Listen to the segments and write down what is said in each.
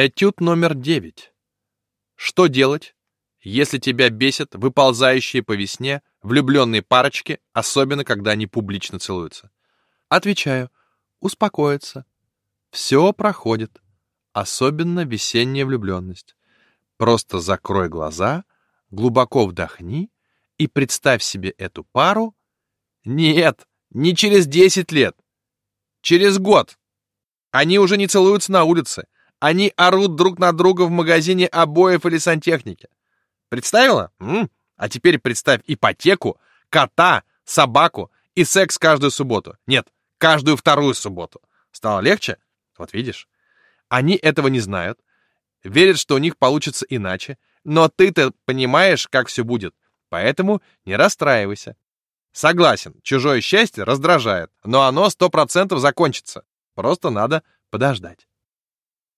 Этюд номер девять. Что делать, если тебя бесят выползающие по весне влюбленные парочки, особенно когда они публично целуются? Отвечаю, успокоиться. Все проходит, особенно весенняя влюбленность. Просто закрой глаза, глубоко вдохни и представь себе эту пару. Нет, не через 10 лет, через год. Они уже не целуются на улице, они орут друг на друга в магазине обоев или сантехники. Представила? М? А теперь представь ипотеку, кота, собаку и секс каждую субботу. Нет, каждую вторую субботу. Стало легче? Вот видишь. Они этого не знают, верят, что у них получится иначе, но ты-то понимаешь, как все будет, поэтому не расстраивайся. Согласен, чужое счастье раздражает, но оно сто процентов закончится. Просто надо подождать.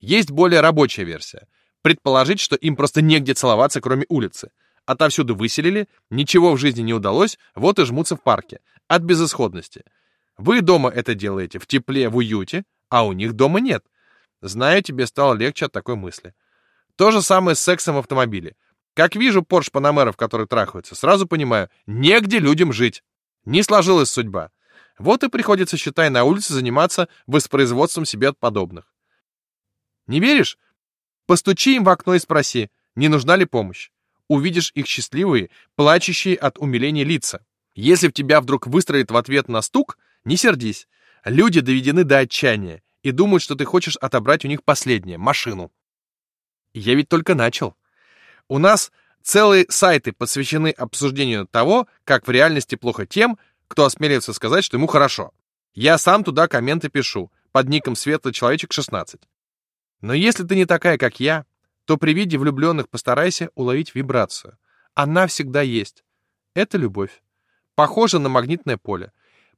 Есть более рабочая версия. Предположить, что им просто негде целоваться, кроме улицы. Отовсюду выселили, ничего в жизни не удалось, вот и жмутся в парке. От безысходности. Вы дома это делаете в тепле, в уюте, а у них дома нет. Знаю, тебе стало легче от такой мысли. То же самое с сексом в автомобиле. Как вижу Порш Панамеров, которые трахаются, сразу понимаю, негде людям жить. Не сложилась судьба. Вот и приходится, считай, на улице заниматься воспроизводством себе от подобных. Не веришь? Постучи им в окно и спроси, не нужна ли помощь. Увидишь их счастливые, плачущие от умиления лица. Если в тебя вдруг выстроит в ответ на стук, не сердись. Люди доведены до отчаяния и думают, что ты хочешь отобрать у них последнее — машину. Я ведь только начал. У нас целые сайты посвящены обсуждению того, как в реальности плохо тем, кто осмеливается сказать, что ему хорошо. Я сам туда комменты пишу, под ником Светлый Человечек 16. Но если ты не такая, как я, то при виде влюбленных постарайся уловить вибрацию. Она всегда есть. Это любовь. Похоже на магнитное поле.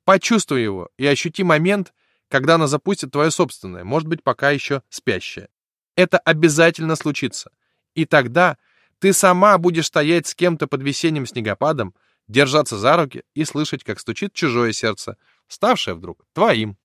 Почувствуй его и ощути момент, когда она запустит твое собственное, может быть, пока еще спящее. Это обязательно случится. И тогда ты сама будешь стоять с кем-то под весенним снегопадом, держаться за руки и слышать, как стучит чужое сердце, ставшее вдруг твоим.